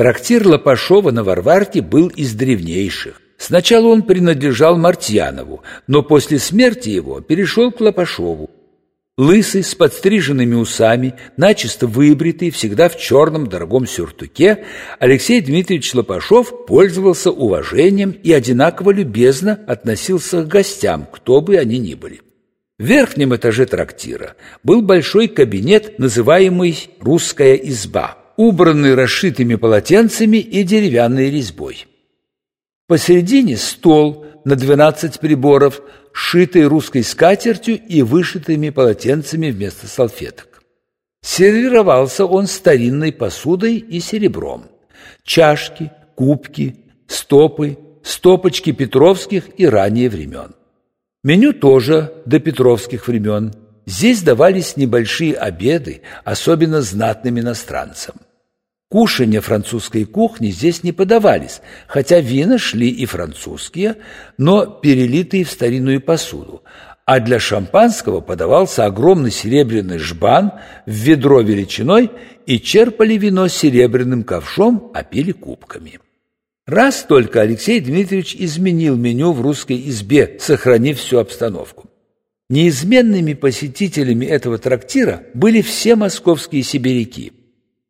Трактир Лопашова на Варварке был из древнейших. Сначала он принадлежал Мартьянову, но после смерти его перешел к Лопашову. Лысый, с подстриженными усами, начисто выбритый, всегда в черном дорогом сюртуке, Алексей Дмитриевич Лопашов пользовался уважением и одинаково любезно относился к гостям, кто бы они ни были. В верхнем этаже трактира был большой кабинет, называемый «Русская изба», убранный расшитыми полотенцами и деревянной резьбой. Посередине стол на двенадцать приборов, сшитый русской скатертью и вышитыми полотенцами вместо салфеток. Сервировался он старинной посудой и серебром. Чашки, кубки, стопы, стопочки петровских и ранее времен. Меню тоже до петровских времен. Здесь давались небольшие обеды, особенно знатным иностранцам. Кушанья французской кухни здесь не подавались, хотя вина шли и французские, но перелитые в старинную посуду, а для шампанского подавался огромный серебряный жбан в ведро величиной и черпали вино серебряным ковшом, а пили кубками. Раз только Алексей Дмитриевич изменил меню в русской избе, сохранив всю обстановку. Неизменными посетителями этого трактира были все московские сибиряки –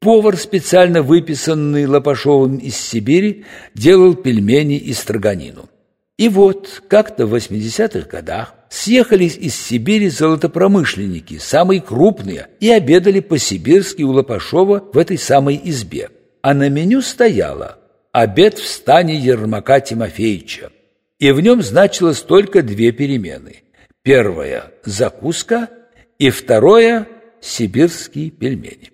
Повар, специально выписанный Лопашовым из Сибири, делал пельмени и строганину. И вот, как-то в 80-х годах съехались из Сибири золотопромышленники, самые крупные, и обедали по-сибирски у Лопашова в этой самой избе. А на меню стояло «Обед в стане Ермака Тимофеевича». И в нем значилось только две перемены. Первая – закуска, и второе – сибирские пельмени.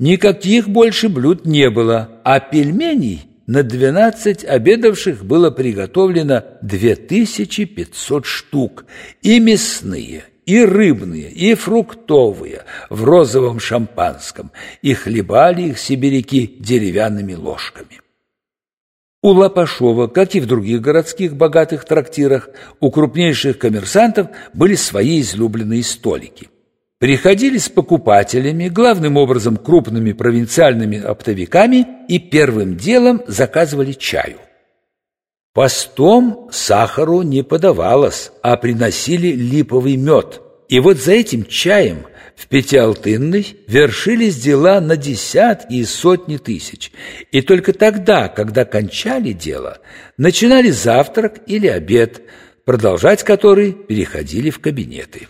Никаких больше блюд не было, а пельменей на 12 обедавших было приготовлено 2500 штук, и мясные, и рыбные, и фруктовые, в розовом шампанском, и хлебали их сибиряки деревянными ложками. У Лопашова, как и в других городских богатых трактирах, у крупнейших коммерсантов были свои излюбленные столики приходили с покупателями, главным образом крупными провинциальными оптовиками, и первым делом заказывали чаю. Постом сахару не подавалось, а приносили липовый мед. И вот за этим чаем в Пятиалтынной вершились дела на десятки и сотни тысяч. И только тогда, когда кончали дело, начинали завтрак или обед, продолжать который переходили в кабинеты.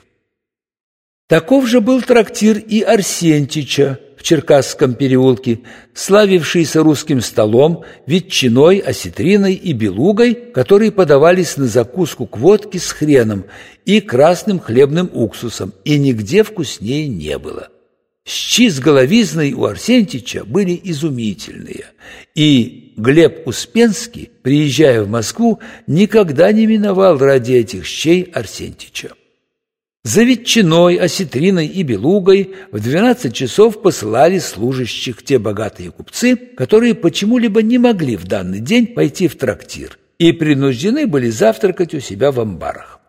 Таков же был трактир и Арсентича в Черкасском переулке, славившийся русским столом, ветчиной, осетриной и белугой, которые подавались на закуску к водке с хреном и красным хлебным уксусом, и нигде вкуснее не было. Щи с головизной у Арсентича были изумительные, и Глеб Успенский, приезжая в Москву, никогда не миновал ради этих щей Арсентича. За ветчиной, осетриной и белугой в двенадцать часов посылали служащих те богатые купцы, которые почему-либо не могли в данный день пойти в трактир и принуждены были завтракать у себя в амбарах.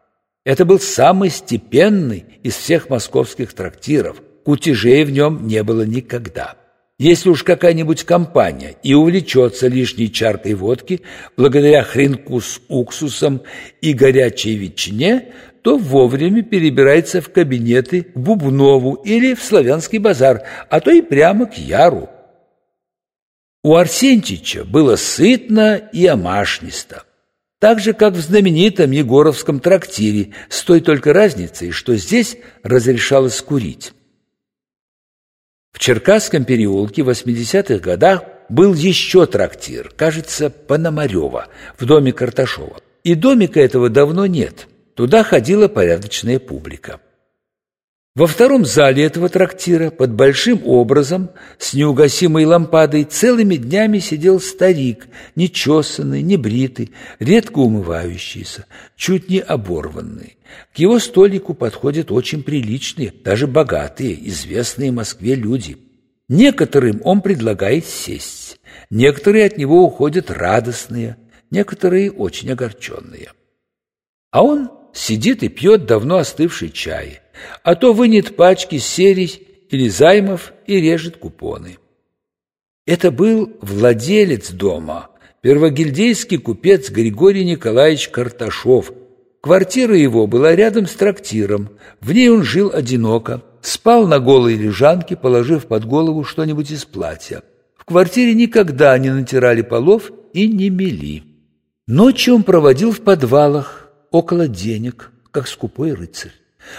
Это был самый степенный из всех московских трактиров, кутежей в нем не было никогда. Если уж какая-нибудь компания и увлечется лишней чаркой водки благодаря хренку с уксусом и горячей ветчине, то вовремя перебирается в кабинеты к Бубнову или в Славянский базар, а то и прямо к Яру. У Арсентича было сытно и омашнисто, так же, как в знаменитом Егоровском трактире, с той только разницей, что здесь разрешалось курить. В Черкасском переулке в 80-х годах был еще трактир, кажется, Пономарева, в доме Карташова. И домика этого давно нет – Туда ходила порядочная публика. Во втором зале этого трактира под большим образом с неугасимой лампадой целыми днями сидел старик, нечесанный, небритый, редко умывающийся, чуть не оборванный. К его столику подходят очень приличные, даже богатые, известные Москве люди. Некоторым он предлагает сесть, некоторые от него уходят радостные, некоторые очень огорченные. А он сидит и пьет давно остывший чай, а то вынет пачки серий или займов и режет купоны. Это был владелец дома, первогильдейский купец Григорий Николаевич Карташов. Квартира его была рядом с трактиром, в ней он жил одиноко, спал на голой лежанке, положив под голову что-нибудь из платья. В квартире никогда не натирали полов и не мели. Ночью он проводил в подвалах, около денег, как скупой рыцарь.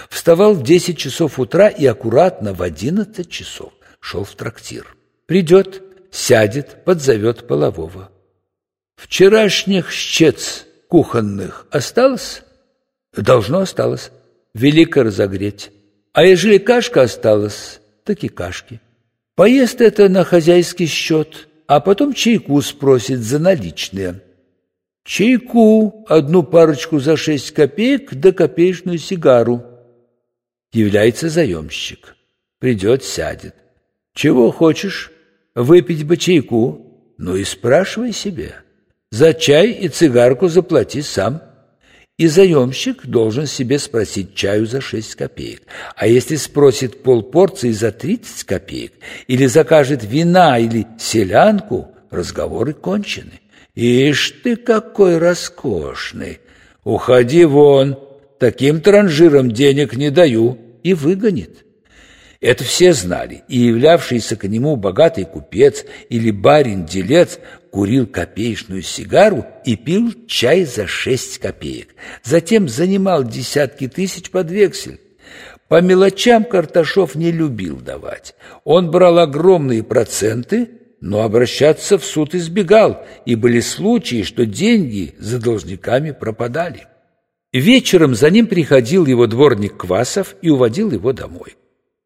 Вставал в десять часов утра и аккуратно в одиннадцать часов шел в трактир. Придет, сядет, подзовет полового. Вчерашних щец кухонных осталось? Должно осталось. Велико разогреть. А ежели кашка осталась, так и кашки. Поест это на хозяйский счет, а потом чайку спросит за наличные. Чайку, одну парочку за шесть копеек да копеечную сигару. Является заемщик. Придет, сядет. Чего хочешь? Выпить бы чайку? Ну и спрашивай себе. За чай и цигарку заплати сам. И заемщик должен себе спросить чаю за 6 копеек. А если спросит полпорции за 30 копеек, или закажет вина или селянку, разговоры кончены. Ишь ты какой роскошный! Уходи вон, таким транжирам денег не даю, и выгонит. Это все знали, и являвшийся к нему богатый купец или барин-делец курил копеечную сигару и пил чай за шесть копеек. Затем занимал десятки тысяч под вексель. По мелочам Карташов не любил давать. Он брал огромные проценты, но обращаться в суд избегал, и были случаи, что деньги за должниками пропадали. Вечером за ним приходил его дворник Квасов и уводил его домой.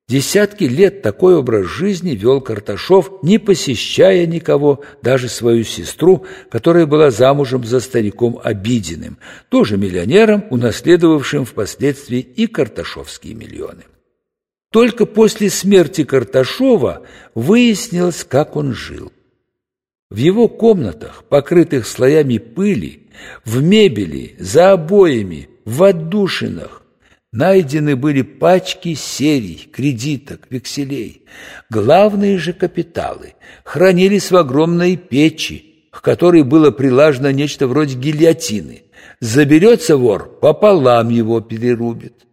Десятки лет такой образ жизни вел Карташов, не посещая никого, даже свою сестру, которая была замужем за стариком Обидиным, тоже миллионером, унаследовавшим впоследствии и карташовские миллионы. Только после смерти Карташова выяснилось, как он жил. В его комнатах, покрытых слоями пыли, в мебели, за обоями, в отдушинах, Найдены были пачки серий, кредиток, векселей. Главные же капиталы хранились в огромной печи, к которой было прилажено нечто вроде гильотины. Заберется вор, пополам его перерубит.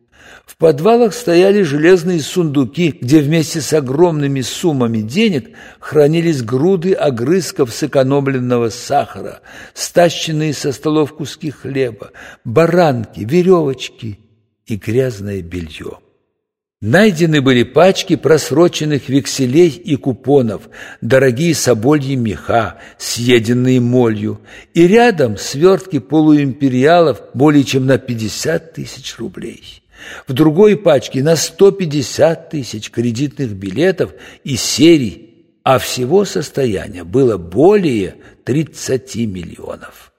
В подвалах стояли железные сундуки, где вместе с огромными суммами денег хранились груды огрызков сэкономленного сахара, стащенные со столов куски хлеба, баранки, веревочки – и грязное белье. Найдены были пачки просроченных векселей и купонов, дорогие собольи меха, съеденные молью, и рядом свертки полуимпериалов более чем на 50 тысяч рублей. В другой пачке на 150 тысяч кредитных билетов и серий, а всего состояния было более 30 миллионов.